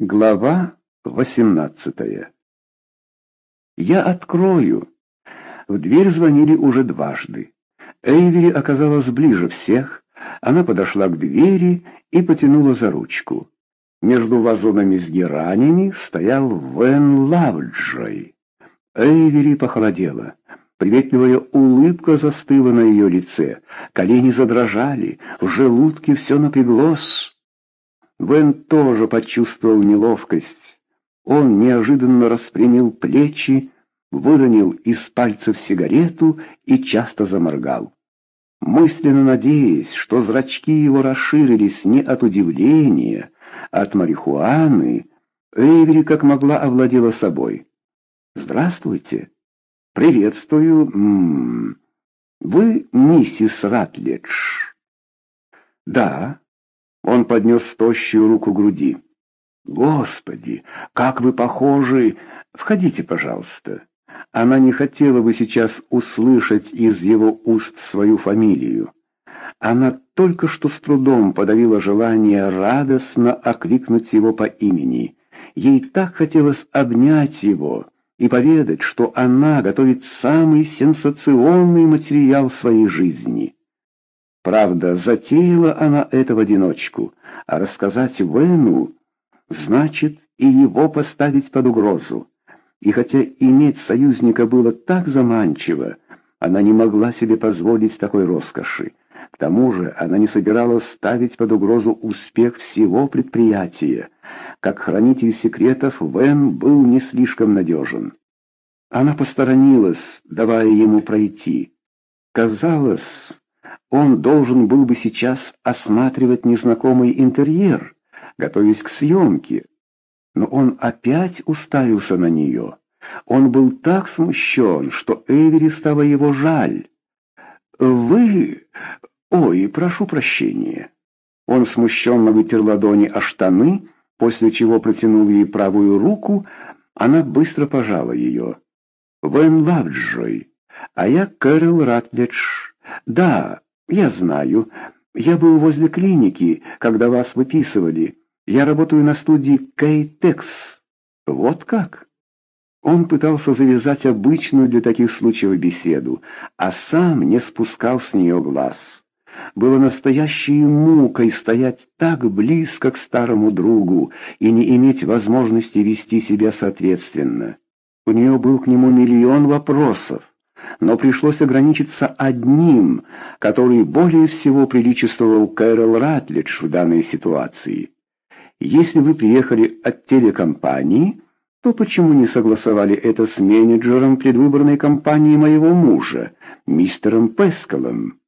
Глава 18 «Я открою». В дверь звонили уже дважды. Эйвери оказалась ближе всех. Она подошла к двери и потянула за ручку. Между вазонами с геранями стоял Вен Лавджой. Эйвери похолодела. Приветливая улыбка застыла на ее лице. Колени задрожали, в желудке все напряглось. Вен тоже почувствовал неловкость. Он неожиданно распрямил плечи, выронил из пальцев сигарету и часто заморгал. Мысленно надеясь, что зрачки его расширились не от удивления, а от марихуаны, Эйвери как могла овладела собой. «Здравствуйте. Приветствую. М -м -м. Вы миссис Ратледж?» «Да». Он поднес тощую руку груди. «Господи, как вы похожи! Входите, пожалуйста». Она не хотела бы сейчас услышать из его уст свою фамилию. Она только что с трудом подавила желание радостно окликнуть его по имени. Ей так хотелось обнять его и поведать, что она готовит самый сенсационный материал своей жизни. Правда, затеяла она это в одиночку, а рассказать Вену значит и его поставить под угрозу. И хотя иметь союзника было так заманчиво, она не могла себе позволить такой роскоши. К тому же она не собиралась ставить под угрозу успех всего предприятия. Как хранитель секретов Вен был не слишком надежен. Она посторонилась, давая ему пройти. Казалось, он должен был бы сейчас осматривать незнакомый интерьер, готовясь к съемке. Но он опять уставился на нее. Он был так смущен, что Эвери стало его жаль. «Вы... Ой, прошу прощения». Он смущенно вытер ладони о штаны, после чего протянул ей правую руку, она быстро пожала ее. «Вен Лавджой, а я Кэрол Ратлидж. Да, «Я знаю. Я был возле клиники, когда вас выписывали. Я работаю на студии Кейтекс». «Вот как?» Он пытался завязать обычную для таких случаев беседу, а сам не спускал с нее глаз. Было настоящей мукой стоять так близко к старому другу и не иметь возможности вести себя соответственно. У нее был к нему миллион вопросов но пришлось ограничиться одним, который более всего приличествовал Кэрол Ратлидж в данной ситуации. Если вы приехали от телекомпании, то почему не согласовали это с менеджером предвыборной кампании моего мужа, мистером Пескалом?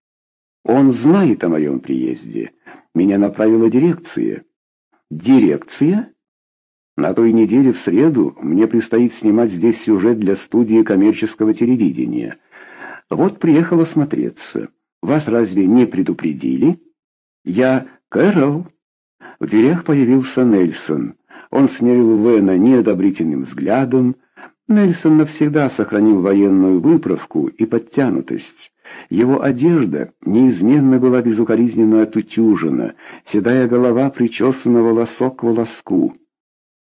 Он знает о моем приезде. Меня направила дирекция. Дирекция? На той неделе в среду мне предстоит снимать здесь сюжет для студии коммерческого телевидения. Вот приехала смотреться. Вас разве не предупредили? Я Кэрол. В дверях появился Нельсон. Он смерил Вена неодобрительным взглядом. Нельсон навсегда сохранил военную выправку и подтянутость. Его одежда неизменно была безукоризненно отутюжена, седая голова причесана волосок к волоску.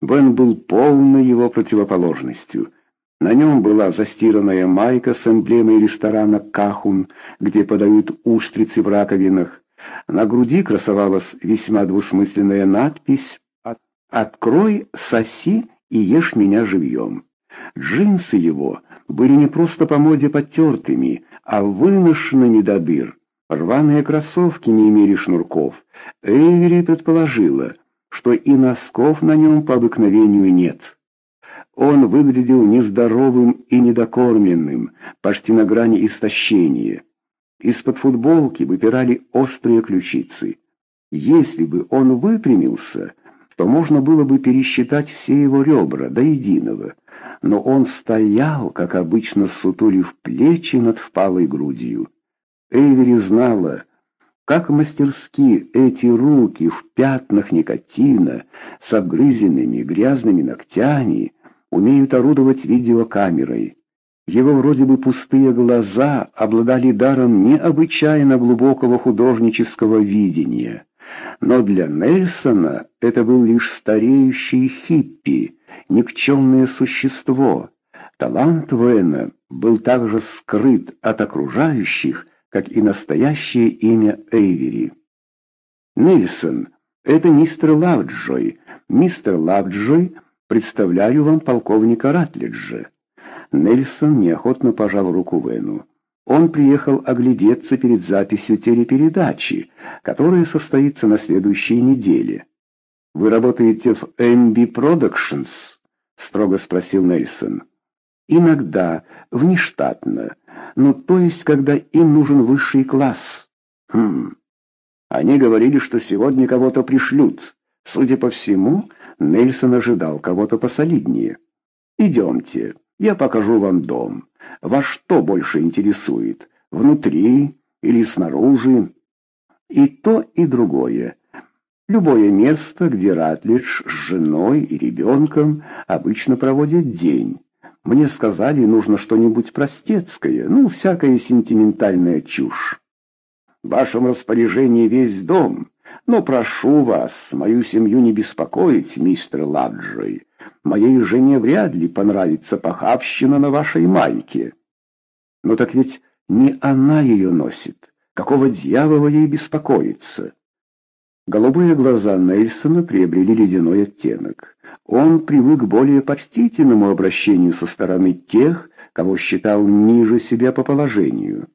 Бен был полной его противоположностью. На нем была застиранная майка с эмблемой ресторана «Кахун», где подают устрицы в раковинах. На груди красовалась весьма двусмысленная надпись «Открой, соси и ешь меня живьем». Джинсы его были не просто по моде потертыми, а выношенными до дыр. Рваные кроссовки не имели шнурков. Эйвери предположила — что и носков на нем по обыкновению нет. Он выглядел нездоровым и недокормленным, почти на грани истощения. Из-под футболки выпирали острые ключицы. Если бы он выпрямился, то можно было бы пересчитать все его ребра до единого. Но он стоял, как обычно, сутулив плечи над впалой грудью. Эйвери знала, как мастерски эти руки в пятнах никотина, с обгрызенными грязными ногтями, умеют орудовать видеокамерой. Его вроде бы пустые глаза обладали даром необычайно глубокого художнического видения. Но для Нельсона это был лишь стареющий хиппи, никчемное существо. Талант Вэна был также скрыт от окружающих, как и настоящее имя Эйвери. Нельсон, это мистер Лавджой. Мистер Лавджой, представляю вам полковника Ратлиджа. Нельсон неохотно пожал руку Вену. Он приехал оглядеться перед записью телепередачи, которая состоится на следующей неделе. «Вы работаете в MB Productions?» — строго спросил Нельсон. «Иногда, внештатно. Ну, то есть, когда им нужен высший класс». «Хм. Они говорили, что сегодня кого-то пришлют. Судя по всему, Нельсон ожидал кого-то посолиднее. Идемте». Я покажу вам дом. Вас что больше интересует? Внутри или снаружи? И то, и другое. Любое место, где Ратлидж с женой и ребенком обычно проводит день. Мне сказали, нужно что-нибудь простецкое, ну, всякая сентиментальная чушь. В вашем распоряжении весь дом, но прошу вас, мою семью не беспокоить, мистер Ладжой. Моей жене вряд ли понравится похабщина на вашей майке. Но так ведь не она ее носит. Какого дьявола ей беспокоиться? Голубые глаза Нельсона приобрели ледяной оттенок. Он привык к более почтительному обращению со стороны тех, кого считал ниже себя по положению.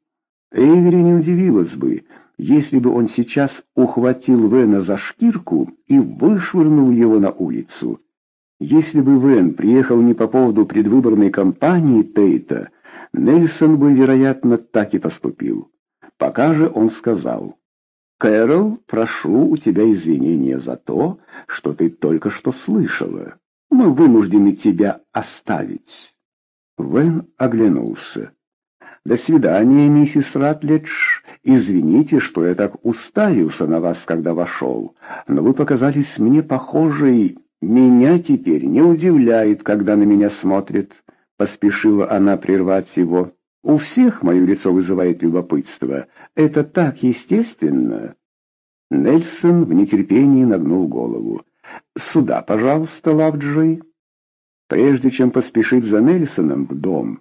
Эйвери не удивилась бы, если бы он сейчас ухватил Вена за шкирку и вышвырнул его на улицу. Если бы Вен приехал не по поводу предвыборной кампании Тейта, Нельсон бы, вероятно, так и поступил. Пока же он сказал, «Кэрол, прошу у тебя извинения за то, что ты только что слышала. Мы вынуждены тебя оставить». Вен оглянулся. «До свидания, миссис Ратлидж. Извините, что я так уставился на вас, когда вошел, но вы показались мне похожей «Меня теперь не удивляет, когда на меня смотрят», — поспешила она прервать его. «У всех мое лицо вызывает любопытство. Это так естественно». Нельсон в нетерпении нагнул голову. «Сюда, пожалуйста, Лавджи». Прежде чем поспешить за Нельсоном в дом,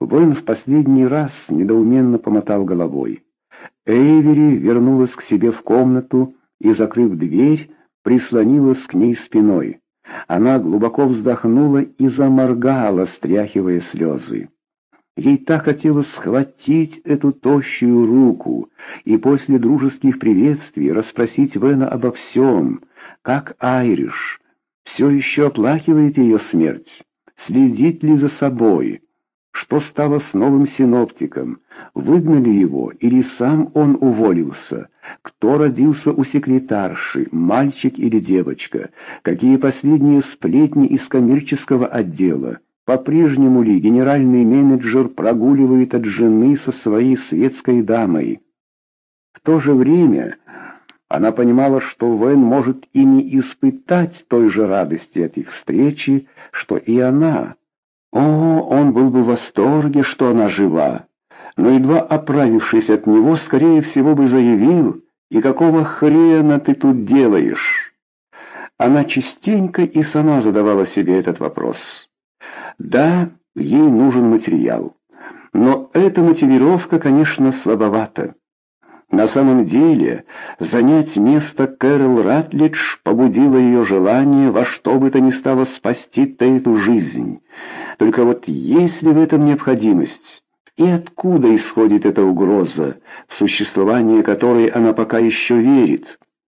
воин в последний раз недоуменно помотал головой. Эйвери вернулась к себе в комнату и, закрыв дверь, прислонилась к ней спиной. Она глубоко вздохнула и заморгала, стряхивая слезы. Ей так хотелось схватить эту тощую руку и после дружеских приветствий расспросить Вена обо всем, как Айриш все еще оплакивает ее смерть, следит ли за собой, что стало с новым синоптиком? Выгнали его или сам он уволился? Кто родился у секретарши, мальчик или девочка? Какие последние сплетни из коммерческого отдела? По-прежнему ли генеральный менеджер прогуливает от жены со своей светской дамой? В то же время она понимала, что Вен может и не испытать той же радости от их встречи, что и она. О, он был бы в восторге, что она жива, но едва оправившись от него, скорее всего бы заявил, «И какого хрена ты тут делаешь?» Она частенько и сама задавала себе этот вопрос. Да, ей нужен материал, но эта мотивировка, конечно, слабовата. На самом деле, занять место Кэрол Ратлидж побудило ее желание во что бы то ни стало спасти Тейту жизнь. Только вот есть ли в этом необходимость? И откуда исходит эта угроза, в существование которой она пока еще верит?